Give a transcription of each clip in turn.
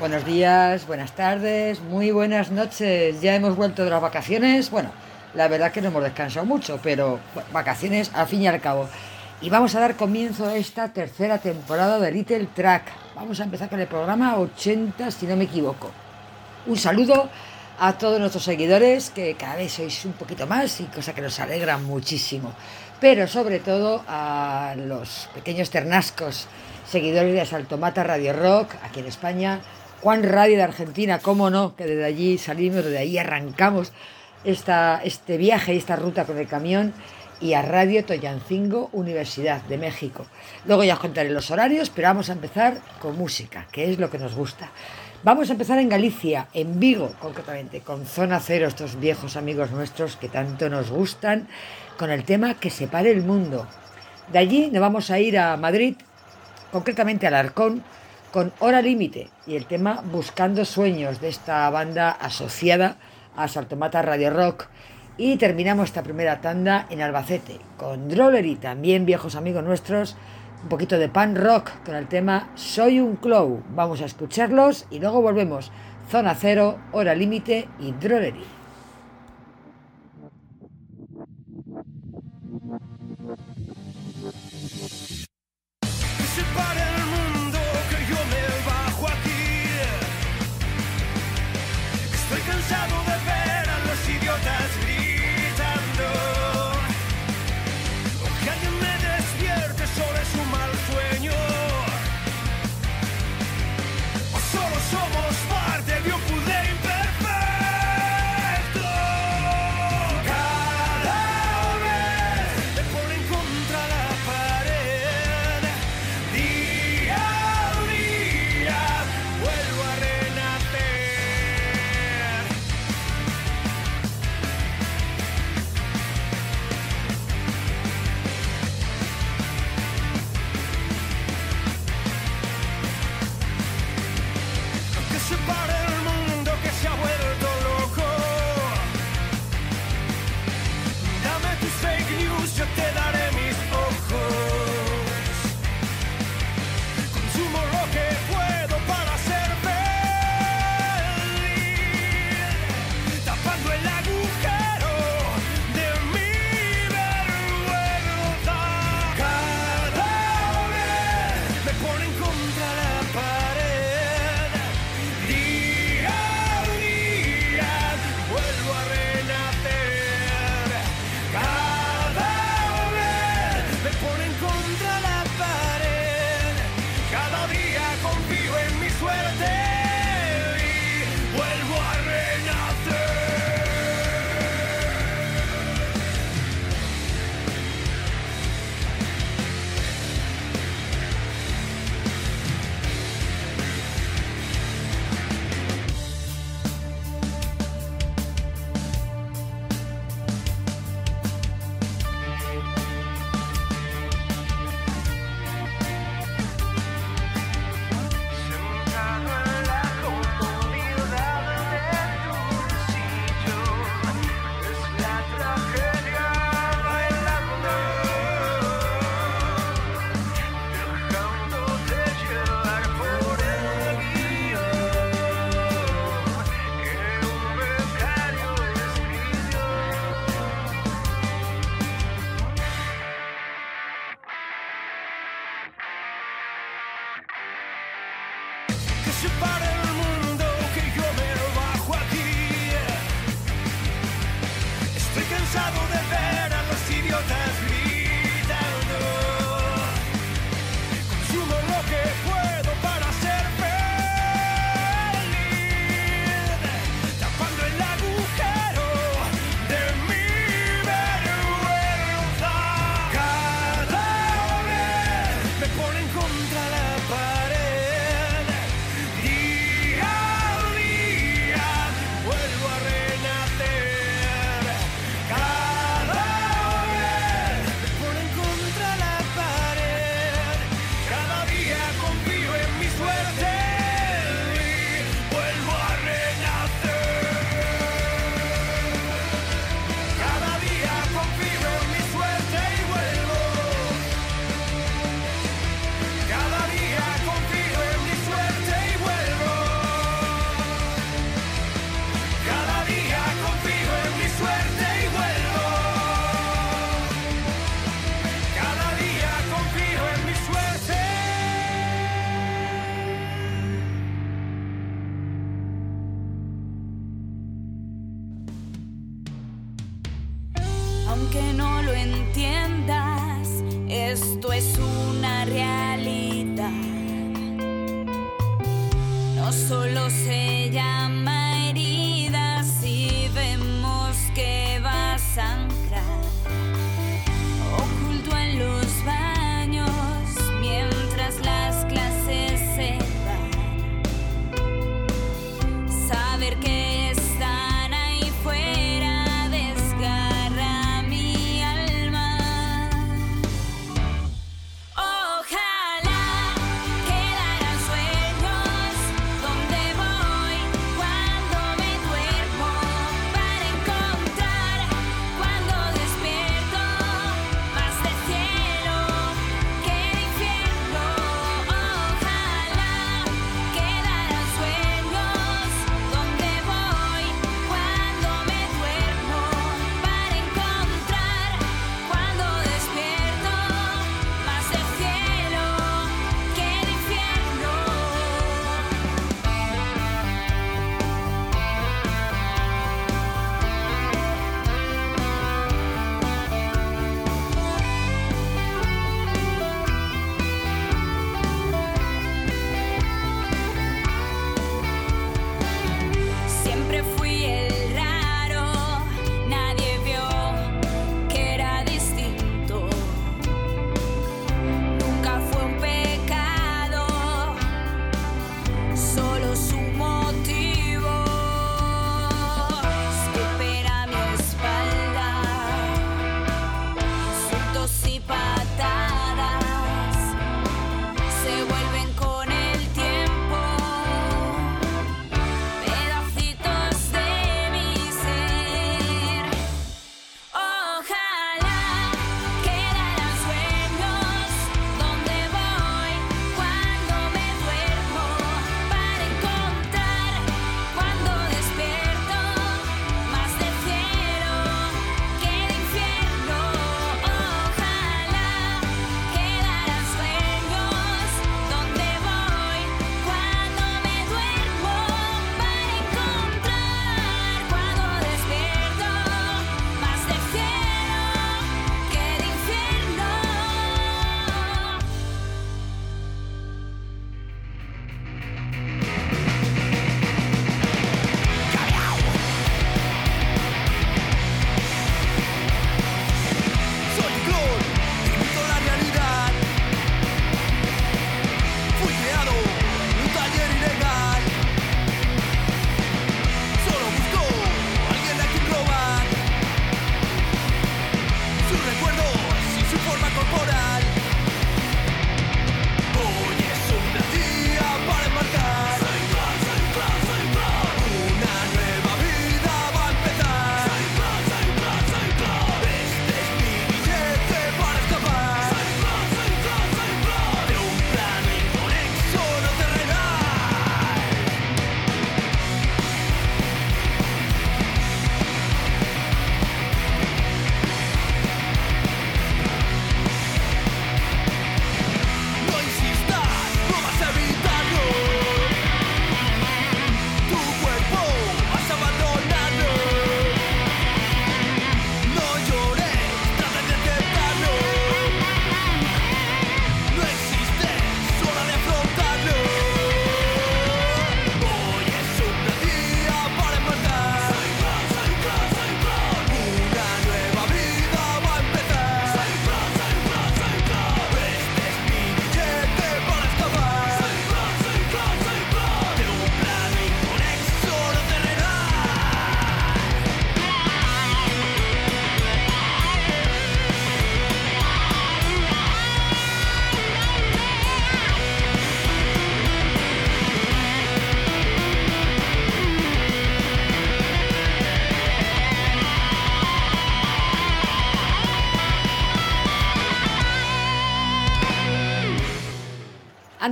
Buenos días, buenas tardes, muy buenas noches. Ya hemos vuelto de las vacaciones. Bueno, la verdad que no hemos descansado mucho, pero bueno, vacaciones al fin y al cabo. Y vamos a dar comienzo a esta tercera temporada de Little Track. Vamos a empezar con el programa 80, si no me equivoco. Un saludo a todos nuestros seguidores, que cada vez sois un poquito más y cosa que nos alegra muchísimo. Pero sobre todo a los pequeños ternascos, seguidores de Saltomata Radio Rock, aquí en España, Juan Radio de Argentina, cómo no, que desde allí salimos, desde ahí arrancamos esta, este viaje y esta ruta con el camión y a Radio Toyancingo, Universidad de México. Luego ya os contaré los horarios, pero vamos a empezar con música, que es lo que nos gusta. Vamos a empezar en Galicia, en Vigo concretamente, con Zona Cero, estos viejos amigos nuestros que tanto nos gustan, con el tema Que separe el mundo. De allí nos vamos a ir a Madrid, concretamente al Arcón, con Hora Límite y el tema Buscando Sueños de esta banda asociada a Saltomata Radio Rock. Y terminamos esta primera tanda en Albacete con Drollery, también viejos amigos nuestros, un poquito de pan rock con el tema Soy un Clow. Vamos a escucharlos y luego volvemos. Zona Cero, Hora Límite y Drollery.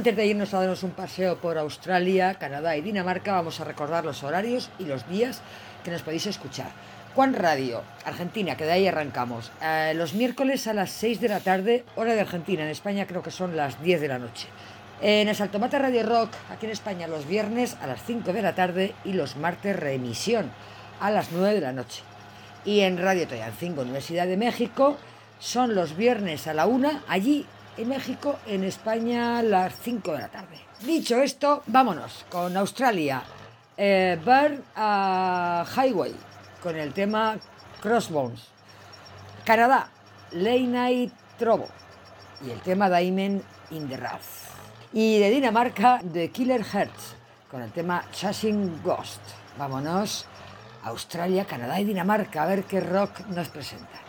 Antes de irnos a darnos un paseo por Australia, Canadá y Dinamarca, vamos a recordar los horarios y los días que nos podéis escuchar. Juan Radio, Argentina, que de ahí arrancamos. Eh, los miércoles a las 6 de la tarde, hora de Argentina. En España creo que son las 10 de la noche. En el Saltomata Radio Rock, aquí en España, los viernes a las 5 de la tarde y los martes reemisión a las 9 de la noche. Y en Radio Toyancingo, Universidad de México, son los viernes a la 1, allí en México, en España, a las 5 de la tarde. Dicho esto, vámonos con Australia. Eh, Burn a Highway, con el tema Crossbones. Canadá, Late Night Trovo, y el tema Diamond in the Rough. Y de Dinamarca, The Killer Hearts, con el tema Chasing Ghost. Vámonos a Australia, Canadá y Dinamarca a ver qué rock nos presenta.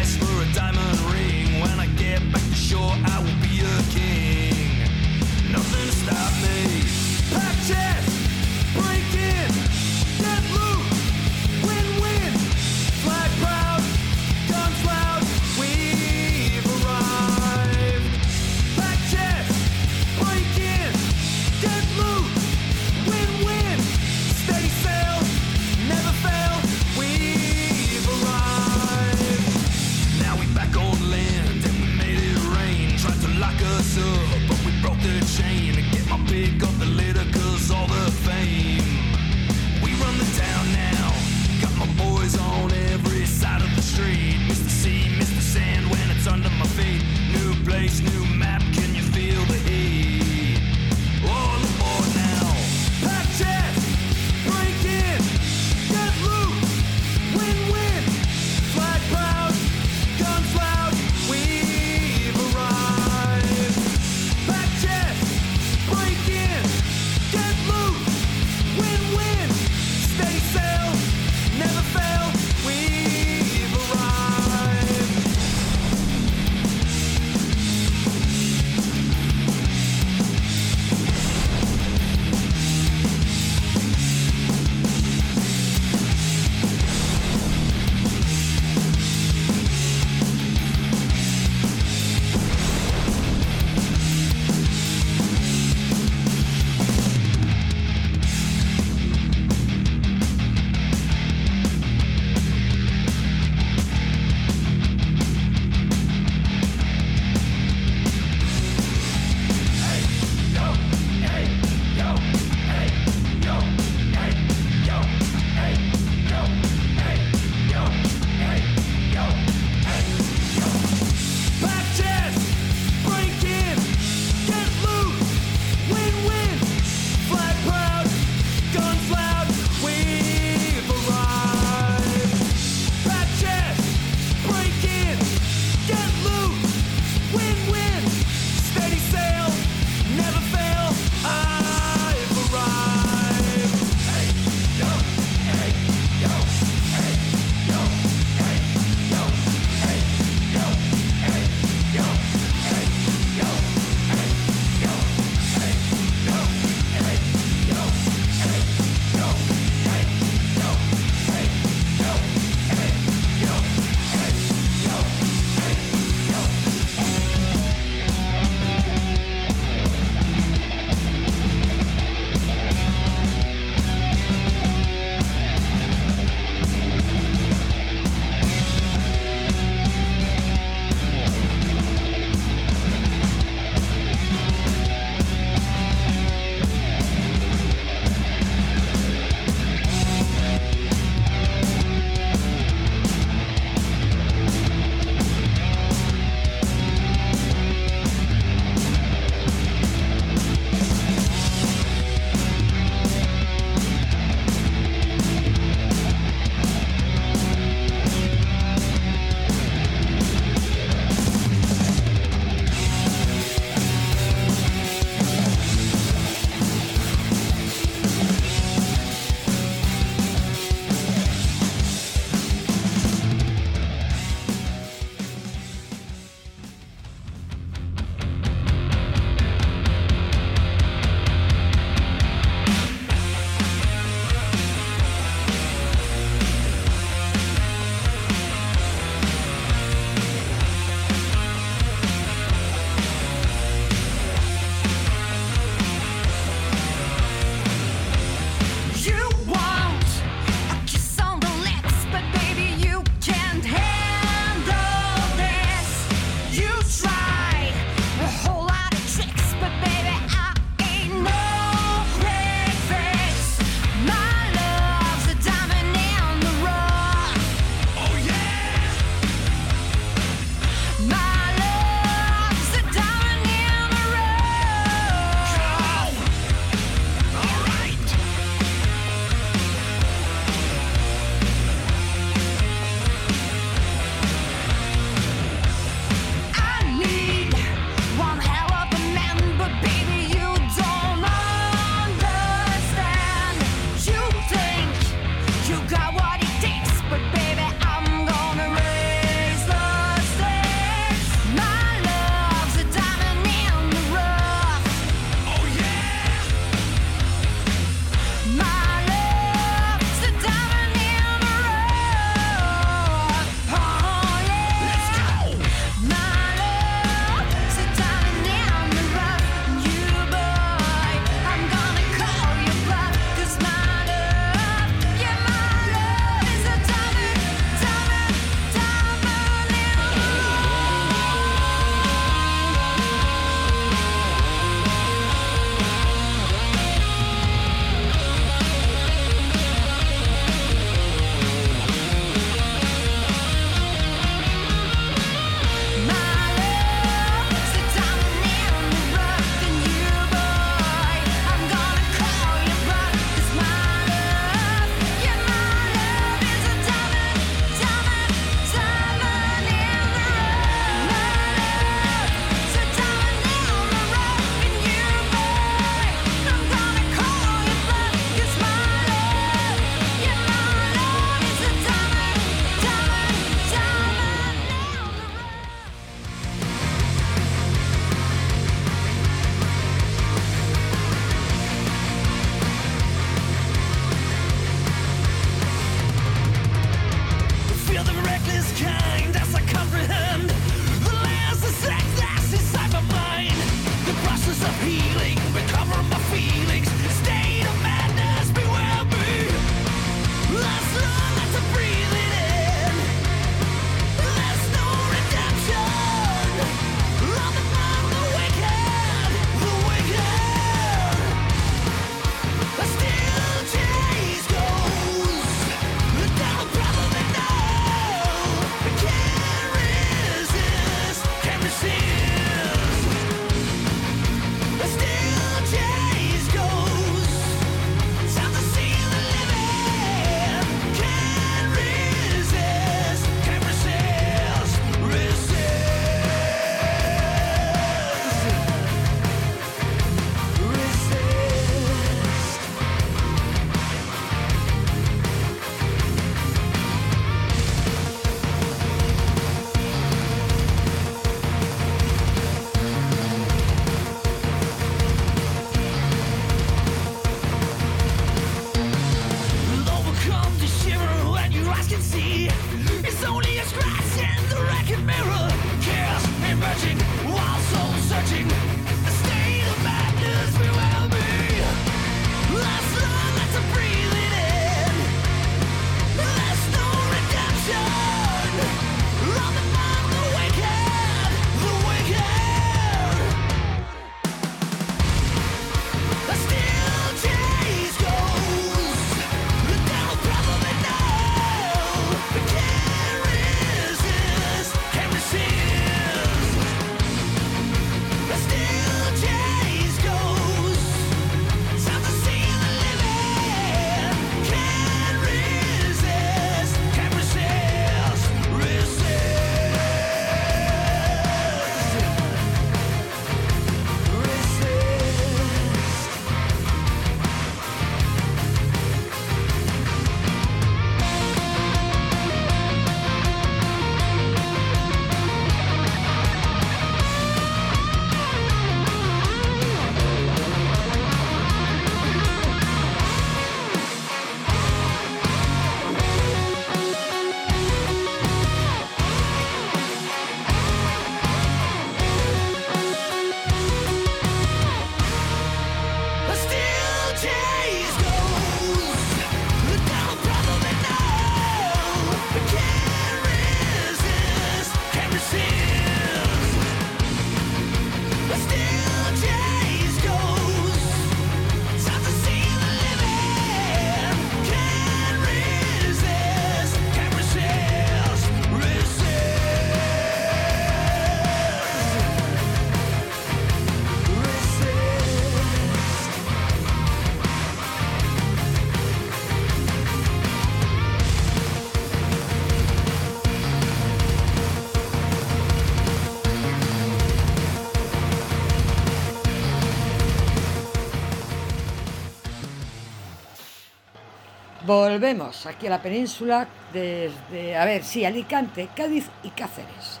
Volvemos aquí a la península desde, a ver, sí, Alicante, Cádiz y Cáceres.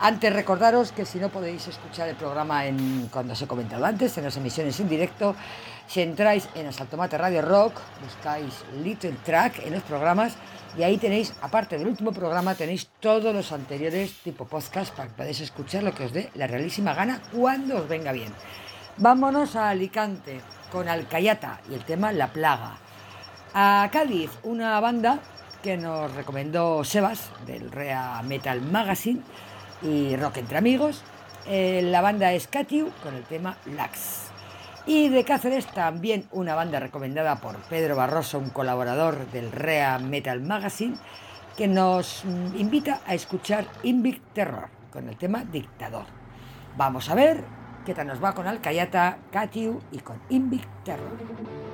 Antes recordaros que si no podéis escuchar el programa en, cuando os he comentado antes, en las emisiones en directo, si entráis en Asaltomate Radio Rock, buscáis Little Track en los programas y ahí tenéis, aparte del último programa, tenéis todos los anteriores tipo podcast para que podáis escuchar lo que os dé la realísima gana cuando os venga bien. Vámonos a Alicante con Alcayata y el tema La Plaga. A Cádiz, una banda que nos recomendó Sebas del Rea Metal Magazine y Rock Entre Amigos. Eh, la banda es Catiu con el tema Lax. Y de Cáceres también una banda recomendada por Pedro Barroso, un colaborador del Rea Metal Magazine, que nos mm, invita a escuchar Invict Terror con el tema Dictador. Vamos a ver qué tal nos va con Alcayata, Catiu y con Invict Terror.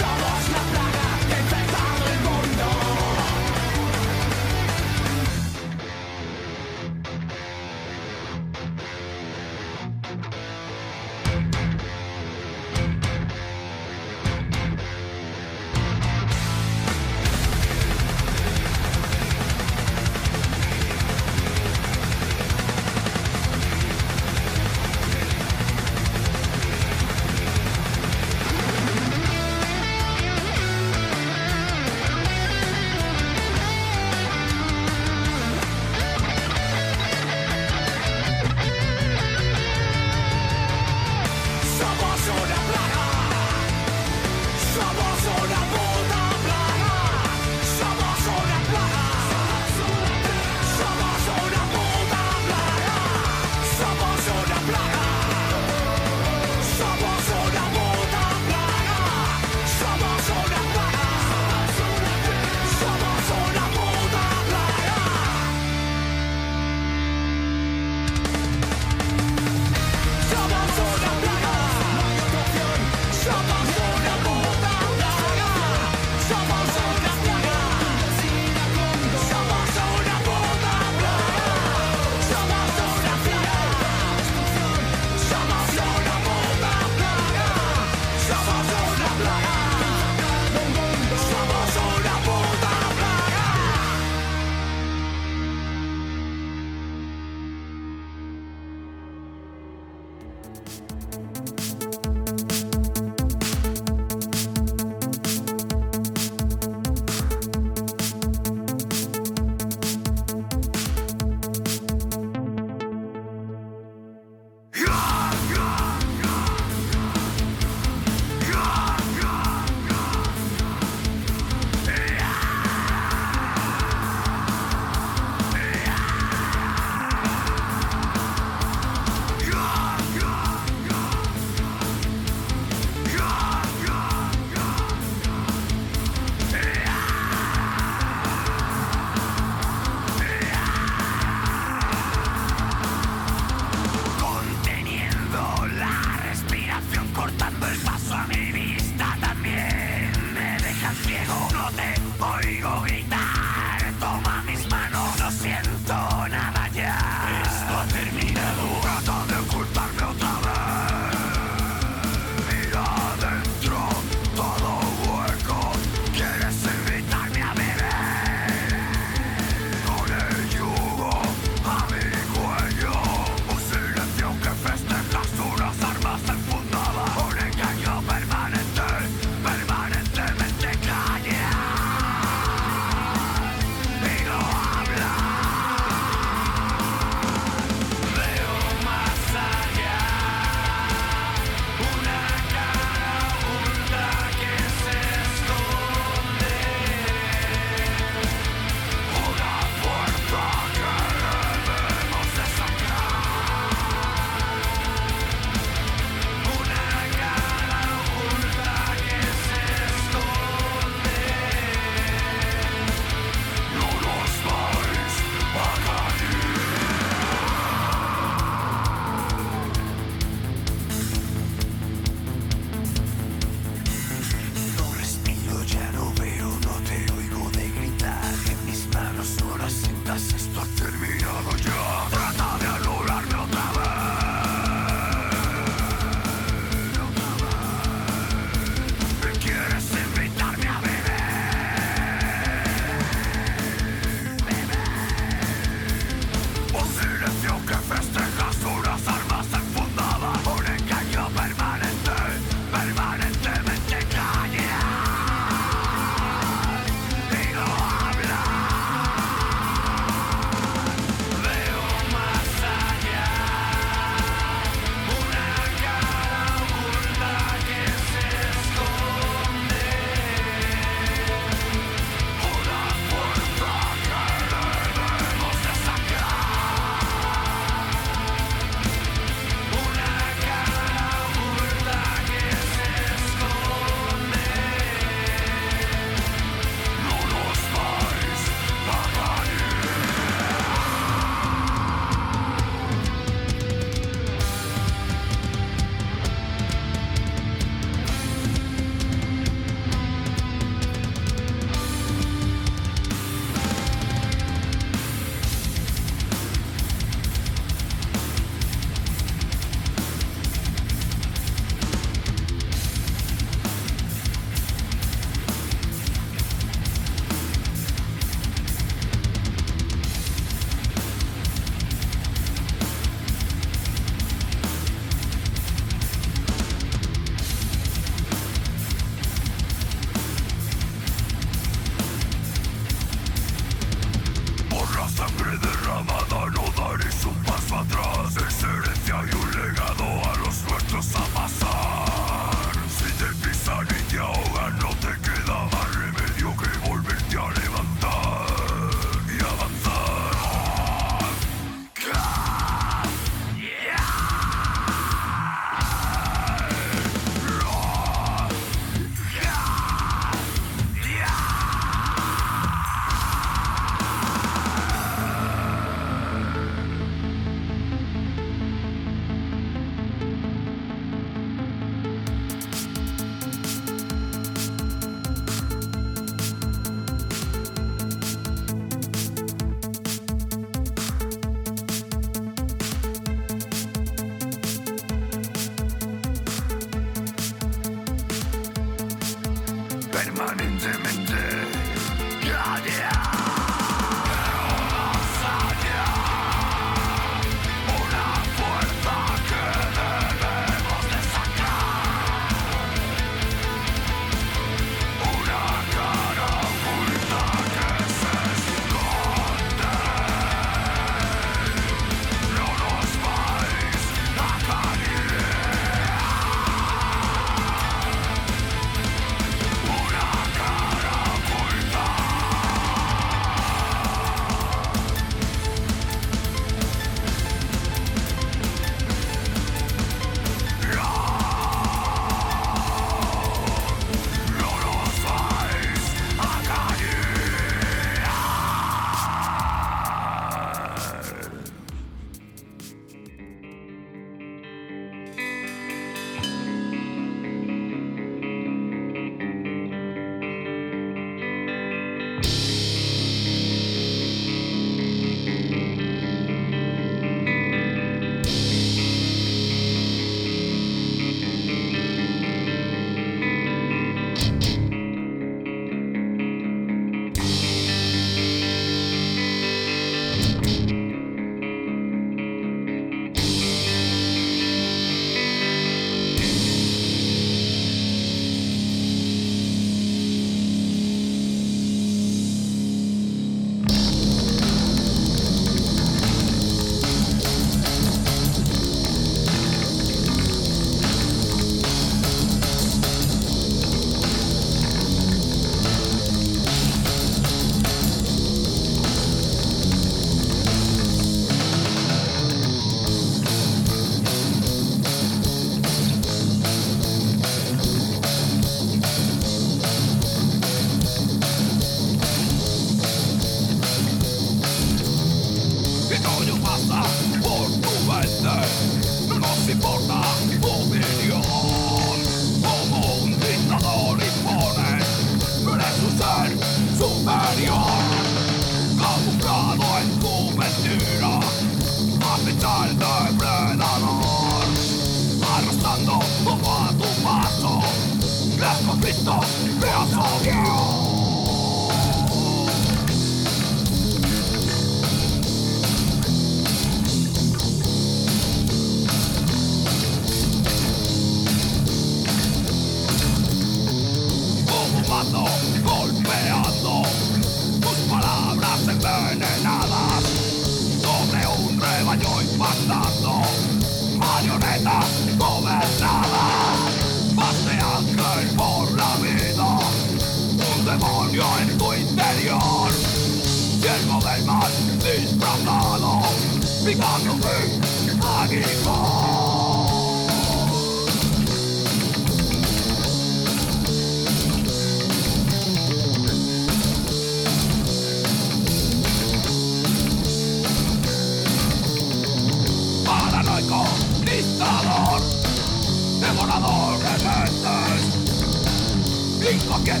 paquete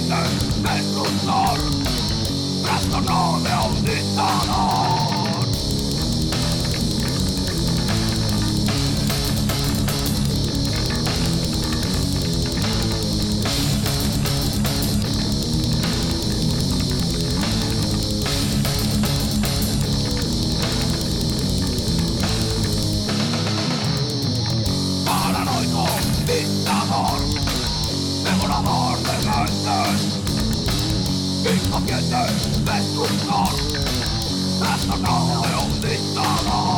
de su sol, trastorno de auditada. Inconsciente, destructor, trastornado de un dictador.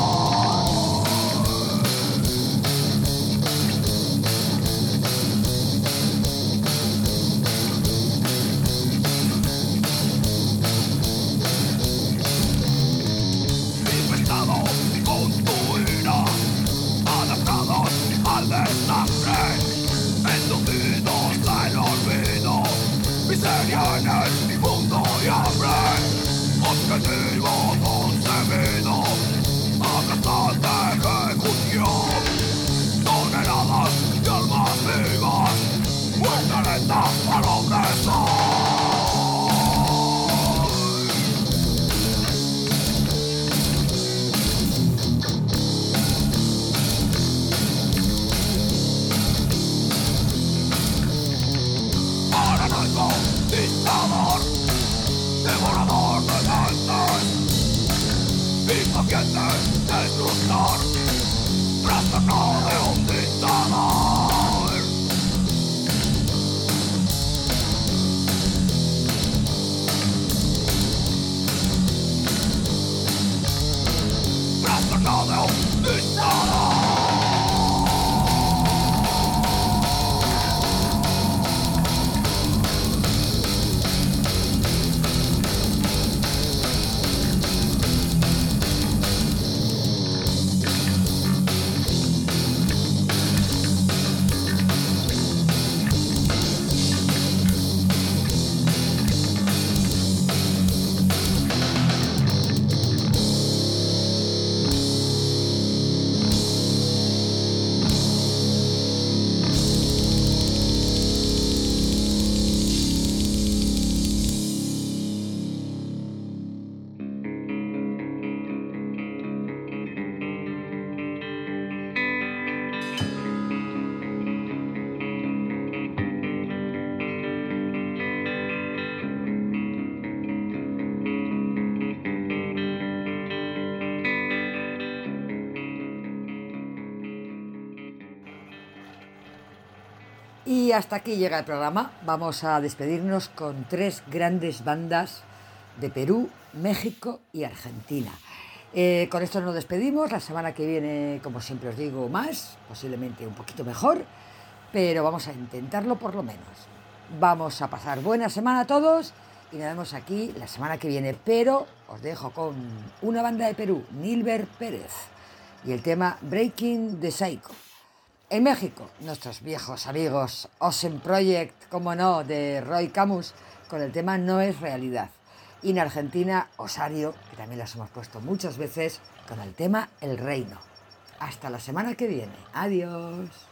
Hasta aquí llega el programa. Vamos a despedirnos con tres grandes bandas de Perú, México y Argentina. Eh, con esto nos despedimos. La semana que viene, como siempre os digo, más, posiblemente un poquito mejor, pero vamos a intentarlo por lo menos. Vamos a pasar buena semana a todos y nos vemos aquí la semana que viene. Pero os dejo con una banda de Perú, Nilber Pérez, y el tema Breaking the Psycho. En México, nuestros viejos amigos Ocean Project, como no, de Roy Camus, con el tema No es realidad. Y en Argentina, Osario, que también las hemos puesto muchas veces, con el tema El Reino. Hasta la semana que viene. Adiós.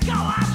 go up.